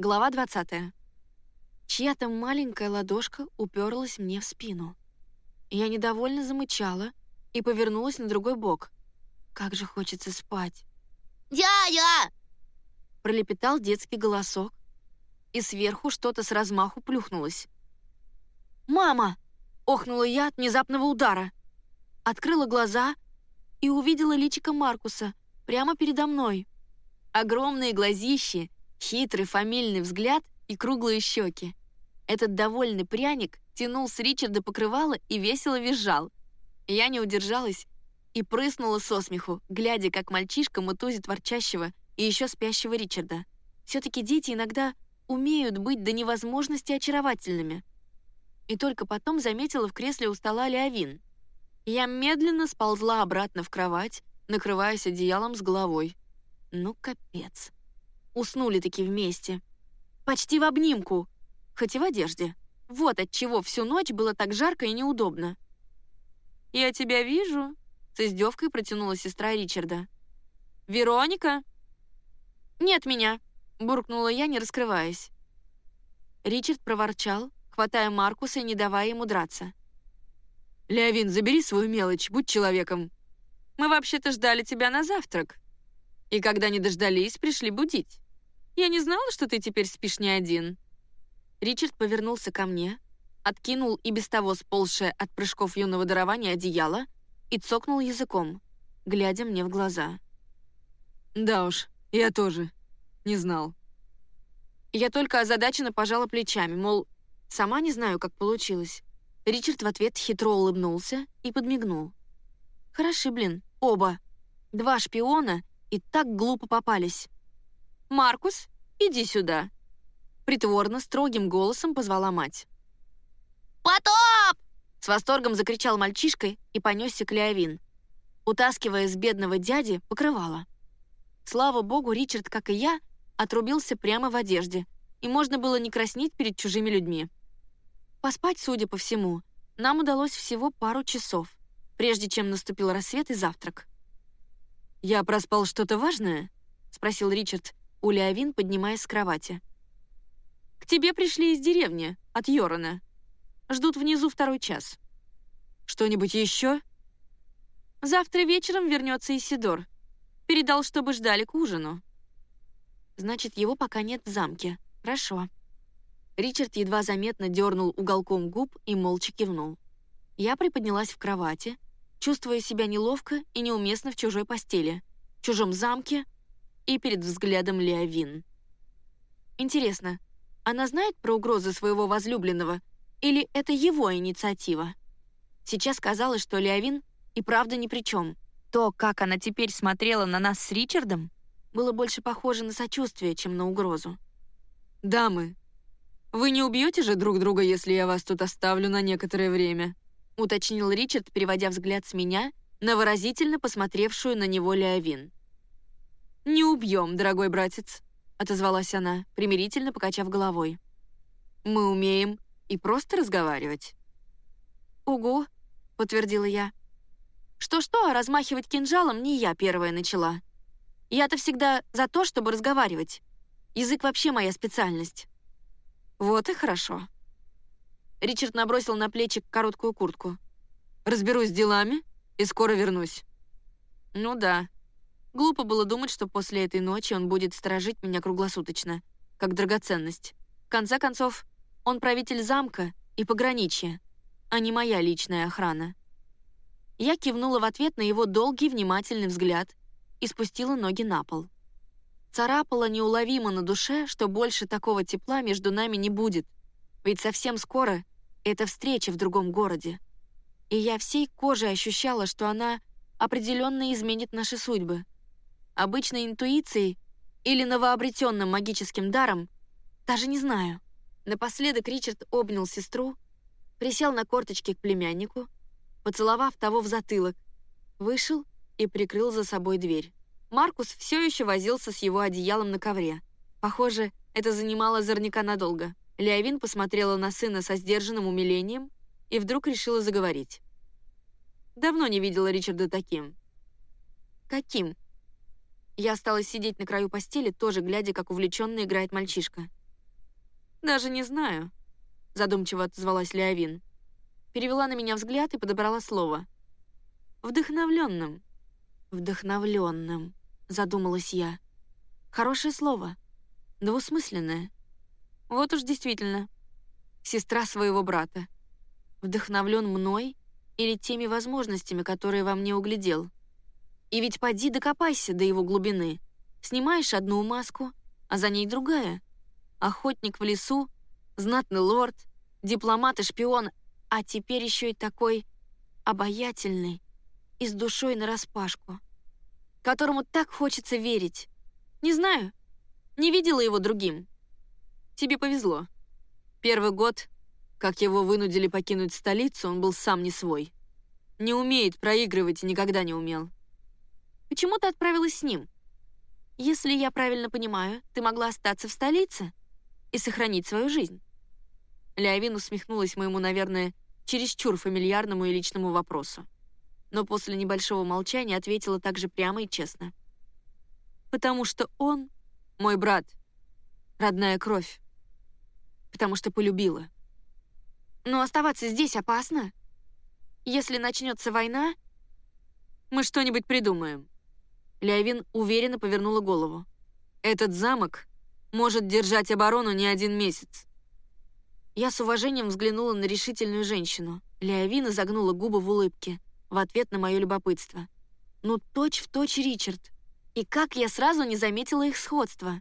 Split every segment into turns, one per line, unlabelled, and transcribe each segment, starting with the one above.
Глава 20. Чья-то маленькая ладошка уперлась мне в спину. Я недовольно замычала и повернулась на другой бок. Как же хочется спать.
«Дядя!»
Пролепетал детский голосок, и сверху что-то с размаху плюхнулось. «Мама!» — охнула я от внезапного удара. Открыла глаза и увидела личико Маркуса прямо передо мной. Огромные глазищи — Хитрый фамильный взгляд и круглые щеки. Этот довольный пряник тянул с Ричарда покрывало и весело визжал. Я не удержалась и прыснула со смеху, глядя, как мальчишка мутузит ворчащего и еще спящего Ричарда. Все-таки дети иногда умеют быть до невозможности очаровательными. И только потом заметила в кресле у стола Леовин. Я медленно сползла обратно в кровать, накрываясь одеялом с головой. Ну, капец. Уснули таки вместе. Почти в обнимку, хоть и в одежде. Вот от чего всю ночь было так жарко и неудобно. «Я тебя вижу», — с издевкой протянула сестра Ричарда. «Вероника?» «Нет меня», — буркнула я, не раскрываясь. Ричард проворчал, хватая Маркуса и не давая ему драться.
«Леовин, забери свою мелочь, будь человеком. Мы вообще-то ждали тебя на завтрак. И когда не дождались, пришли будить. Я не знала, что ты теперь спишь не один».
Ричард повернулся ко мне, откинул и без того сползшее от прыжков юного дарования одеяло и цокнул языком, глядя мне в глаза.
«Да уж, я тоже. Не знал».
Я только озадаченно пожала плечами, мол, сама не знаю, как получилось. Ричард в ответ хитро улыбнулся и подмигнул. «Хороши, блин, оба. Два шпиона и так глупо попались. «Маркус, иди сюда!» Притворно, строгим голосом позвала мать.
«Потоп!»
С восторгом закричал мальчишка и понесся Леовин, утаскивая с бедного дяди покрывало. Слава богу, Ричард, как и я, отрубился прямо в одежде, и можно было не краснеть перед чужими людьми. Поспать, судя по всему, нам удалось всего пару часов, прежде чем наступил рассвет и завтрак.
«Я проспал что-то важное?»
— спросил Ричард, у Леовин, поднимаясь с кровати. «К тебе пришли из деревни, от Йорона. Ждут внизу второй час».
«Что-нибудь еще?»
«Завтра вечером вернется Исидор. Передал, чтобы ждали к ужину». «Значит, его пока нет в замке. Хорошо». Ричард едва заметно дернул уголком губ и молча кивнул. Я приподнялась в кровати, чувствуя себя неловко и неуместно в чужой постели, чужом замке — и перед взглядом Леовин. Интересно, она знает про угрозы своего возлюбленного, или это его инициатива? Сейчас казалось, что Леовин и правда ни при чем. То, как она теперь смотрела на нас с Ричардом, было больше похоже на сочувствие, чем на угрозу.
«Дамы, вы не убьете же друг друга, если я вас тут оставлю на некоторое время?»
Уточнил Ричард, переводя взгляд с меня на выразительно посмотревшую на него Леовин.
«Не убьем, дорогой братец», — отозвалась она, примирительно покачав головой. «Мы умеем и просто разговаривать».
«Угу», — подтвердила я. «Что-что, а размахивать кинжалом не я первая начала. Я-то всегда за то, чтобы разговаривать. Язык вообще моя специальность».
«Вот и хорошо».
Ричард набросил на плечи короткую куртку.
«Разберусь с делами и скоро вернусь».
«Ну да», Глупо было думать, что после этой ночи он будет сторожить меня круглосуточно, как драгоценность. В конце концов, он правитель замка и пограничья, а не моя личная охрана. Я кивнула в ответ на его долгий внимательный взгляд и спустила ноги на пол. Царапала неуловимо на душе, что больше такого тепла между нами не будет, ведь совсем скоро это встреча в другом городе. И я всей кожей ощущала, что она определенно изменит наши судьбы — обычной интуицией или новообретенным магическим даром, даже не знаю. Напоследок Ричард обнял сестру, присел на корточки к племяннику, поцеловав того в затылок, вышел и прикрыл за собой дверь. Маркус все еще возился с его одеялом на ковре. Похоже, это занимало Зорняка надолго. Леовин посмотрела на сына со сдержанным умилением и вдруг решила заговорить. Давно не видела Ричарда таким. Каким? Я осталась сидеть на краю постели, тоже глядя, как увлеченно играет мальчишка.
«Даже не знаю», — задумчиво отозвалась Леовин. Перевела на меня взгляд и подобрала слово. «Вдохновленным». «Вдохновленным», — задумалась я. «Хорошее слово. Двусмысленное. Вот уж действительно. Сестра своего брата. Вдохновлен мной или теми возможностями, которые во мне углядел. И ведь поди докопайся до его глубины. Снимаешь одну маску, а за ней другая. Охотник в лесу, знатный лорд, дипломат и шпион, а теперь еще и такой обаятельный и с душой нараспашку, которому так хочется верить. Не знаю, не видела его другим. Тебе повезло. Первый год, как его вынудили покинуть столицу, он был сам не свой. Не умеет проигрывать и никогда не умел. Почему ты отправилась с ним? Если я правильно понимаю, ты могла остаться в столице и сохранить свою жизнь. Леовин усмехнулась моему, наверное, чересчур фамильярному и личному вопросу. Но после небольшого молчания ответила также прямо и честно. «Потому что он — мой брат, родная кровь. Потому что полюбила. Но оставаться здесь опасно. Если начнется война, мы что-нибудь придумаем». Леовин уверенно повернула голову. «Этот замок может держать оборону не один месяц». Я с уважением взглянула на решительную женщину. Леовина загнула губы в улыбке в ответ на мое любопытство. Ну, точь-в-точь точь Ричард. И как я сразу не заметила их сходства.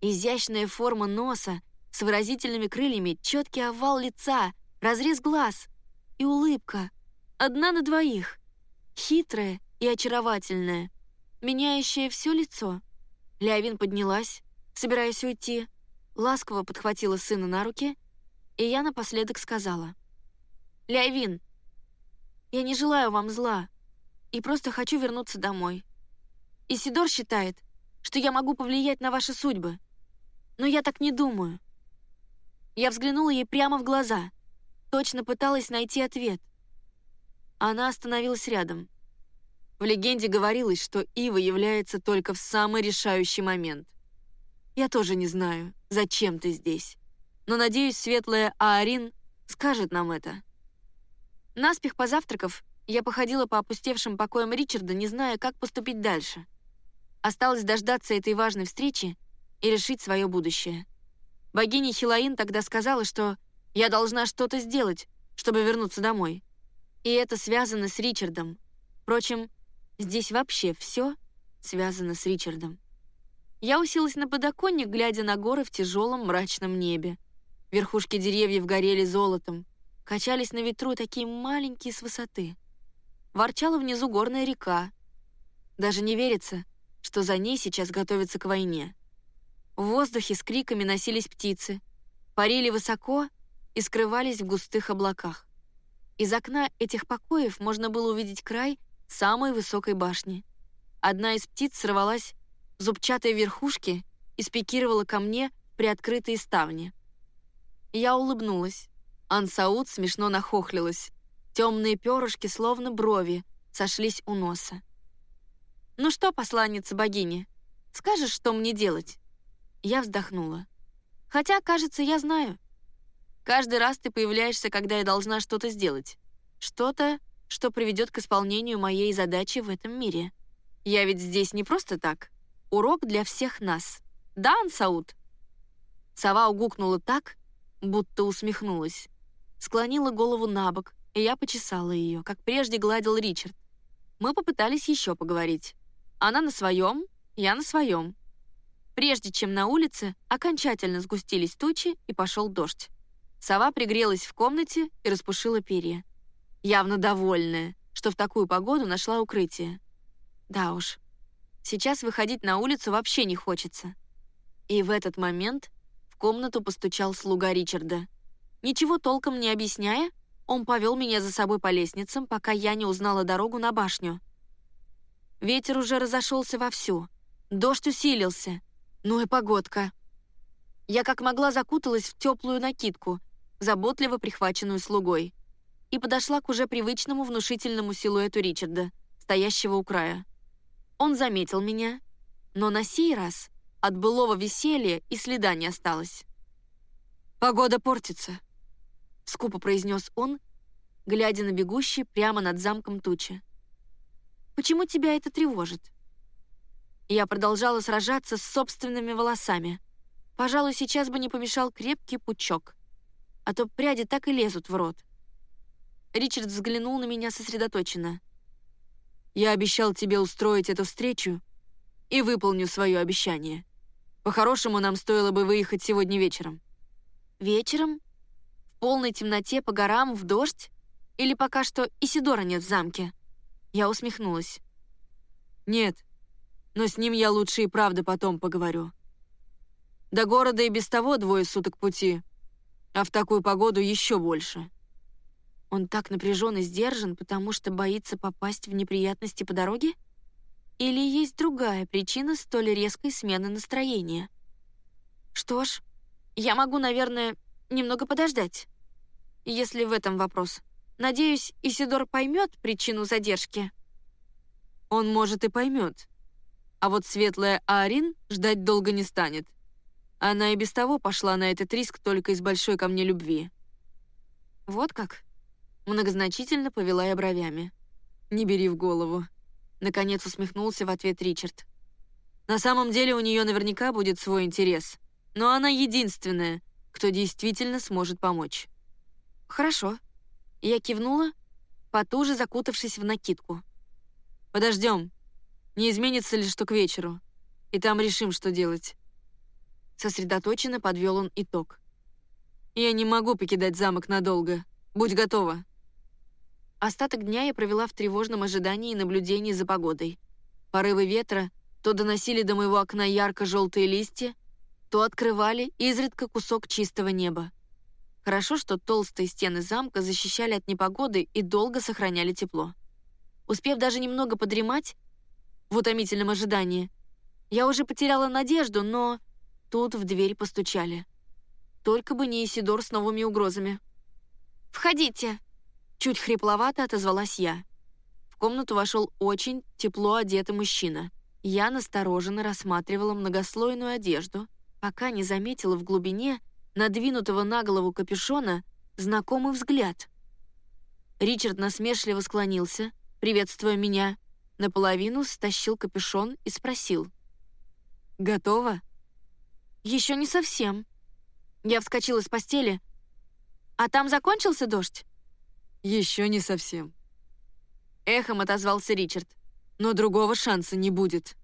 Изящная форма носа с выразительными крыльями, четкий овал лица, разрез глаз и улыбка. Одна на двоих. Хитрая и очаровательная меняющее все лицо. Леовин поднялась, собираясь уйти, ласково подхватила сына на руки, и я напоследок сказала. «Леовин, я не желаю вам зла и просто хочу вернуться домой. Исидор считает, что я могу повлиять на ваши судьбы, но я так не думаю». Я взглянула ей прямо в глаза, точно пыталась найти ответ. Она остановилась рядом — в легенде говорилось, что Ива является только в самый решающий момент. Я тоже не знаю, зачем ты здесь. Но, надеюсь, светлая Аарин скажет нам это. Наспех позавтракав, я походила по опустевшим покоям Ричарда, не зная, как поступить дальше. Осталось дождаться этой важной встречи и решить свое будущее. Богиня Хилаин тогда сказала, что я должна что-то сделать, чтобы вернуться домой. И это связано с Ричардом. Впрочем, Здесь вообще все связано с Ричардом. Я уселась на подоконник, глядя на горы в тяжелом мрачном небе. Верхушки деревьев горели золотом, качались на ветру такие маленькие с высоты. Ворчала внизу горная река. Даже не верится, что за ней сейчас готовятся к войне. В воздухе с криками носились птицы, парили высоко и скрывались в густых облаках. Из окна этих покоев можно было увидеть край самой высокой башни. Одна из птиц сорвалась с зубчатой верхушки и спикировала ко мне в приоткрытые ставни. Я улыбнулась. Ансауд смешно нахохлилась. Темные перышки, словно брови, сошлись у носа. «Ну что, посланница богини, скажешь, что мне делать?» Я вздохнула. «Хотя, кажется, я знаю. Каждый раз ты появляешься, когда я должна что-то сделать. Что-то, что приведет к исполнению моей задачи в этом мире. Я ведь здесь не просто так. Урок для всех нас. Да, Ансауд?» Сова угукнула так, будто усмехнулась. Склонила голову на бок, и я почесала ее, как прежде гладил Ричард. Мы попытались еще поговорить. Она на своем, я на своем. Прежде чем на улице окончательно сгустились тучи и пошел дождь. Сова пригрелась в комнате и распушила перья явно довольная, что в такую погоду нашла укрытие. Да уж, сейчас выходить на улицу вообще не хочется. И в этот момент в комнату постучал слуга Ричарда. Ничего толком не объясняя, он повел меня за собой по лестницам, пока я не узнала дорогу на башню. Ветер уже разошелся вовсю. Дождь усилился. Ну и погодка. Я как могла закуталась в теплую накидку, заботливо прихваченную слугой и подошла к уже привычному внушительному силуэту Ричарда, стоящего у края. Он заметил меня, но на сей раз от былого веселья и следа не осталось.
«Погода портится», — скупо произнес он, глядя на бегущий прямо над замком тучи. «Почему тебя это тревожит?» Я продолжала сражаться с собственными волосами. Пожалуй, сейчас бы не помешал крепкий пучок, а то пряди так и лезут в рот. Ричард взглянул на меня сосредоточенно. «Я обещал тебе устроить эту встречу и выполню свое обещание. По-хорошему, нам стоило бы выехать сегодня вечером». «Вечером? В полной темноте по горам, в дождь? Или пока что Исидора нет в замке?» Я усмехнулась.
«Нет, но с ним я лучше и правда потом поговорю. До города и без того двое суток пути, а в такую погоду еще больше».
Он так напряжен и сдержан, потому что боится попасть в неприятности по дороге? Или есть другая причина столь резкой смены настроения? Что ж, я могу, наверное, немного подождать. Если в этом вопрос. Надеюсь, Исидор поймет причину задержки.
Он, может, и поймет. А вот светлая Аарин ждать долго не станет. Она и без того пошла на этот риск только из большой ко мне любви.
Вот как? Многозначительно повела я бровями.
«Не бери в голову», — наконец усмехнулся в ответ Ричард. «На самом деле у нее наверняка будет свой интерес, но она единственная, кто действительно сможет помочь».
«Хорошо». Я кивнула, потуже закутавшись в накидку.
«Подождем. Не изменится ли что к вечеру? И там решим, что делать».
Сосредоточенно подвел он итог.
«Я не могу покидать замок надолго. Будь готова».
Остаток дня я провела в тревожном ожидании и наблюдении за погодой. Порывы ветра то доносили до моего окна ярко-желтые листья, то открывали изредка кусок чистого неба. Хорошо, что толстые стены замка защищали от непогоды и долго сохраняли тепло. Успев даже немного подремать в утомительном ожидании, я уже потеряла надежду, но тут в дверь постучали. Только бы не Исидор с новыми угрозами. «Входите!» Чуть хрипловато отозвалась я. В комнату вошел очень тепло одетый мужчина. Я настороженно рассматривала многослойную одежду, пока не заметила в глубине надвинутого на голову капюшона знакомый взгляд. Ричард насмешливо склонился, приветствуя меня, наполовину стащил капюшон и спросил.
«Готово?»
«Еще не совсем». Я вскочила с постели. «А там закончился дождь?»
«Еще не совсем».
Эхом отозвался Ричард.
«Но другого шанса не будет».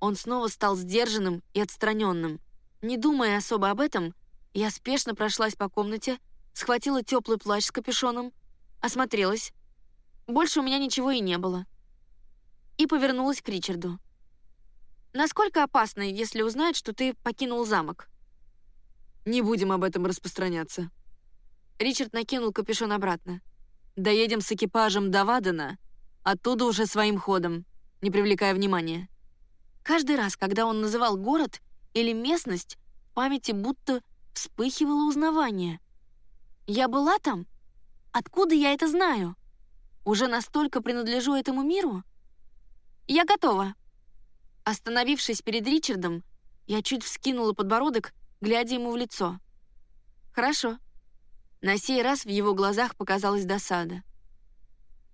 Он снова стал сдержанным и отстраненным. Не думая особо об этом, я спешно прошлась по комнате, схватила теплый плащ с капюшоном, осмотрелась. Больше у меня ничего и не было. И повернулась к Ричарду. «Насколько опасно, если узнают, что ты покинул замок?»
«Не будем об этом распространяться».
Ричард накинул капюшон обратно.
Доедем с экипажем до Вадена, оттуда уже своим ходом, не привлекая внимания.
Каждый раз, когда он называл город или местность, в памяти будто вспыхивало узнавание. Я была там? Откуда я это знаю? Уже настолько принадлежу этому миру? Я готова. Остановившись перед Ричардом, я чуть вскинула подбородок, глядя ему в лицо. Хорошо. На сей раз в его глазах показалась досада.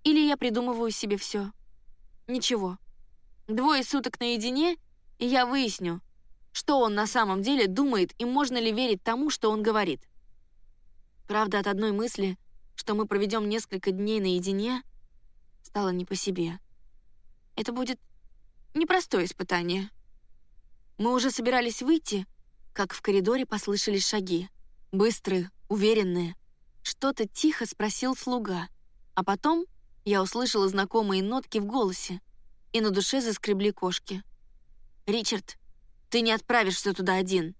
Или я придумываю себе все. Ничего. Двое суток наедине, и я выясню, что он на самом деле думает и можно ли верить тому, что он говорит. Правда, от одной мысли, что мы проведем несколько дней наедине, стало не по себе. Это будет непростое испытание. Мы уже собирались выйти, как в коридоре послышались шаги. Быстрые, уверенные. Что-то тихо спросил слуга, а потом я услышала знакомые нотки в голосе, и на душе заскребли кошки. «Ричард, ты не отправишься туда один».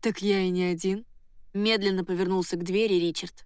«Так я и не один», —
медленно повернулся к двери Ричард.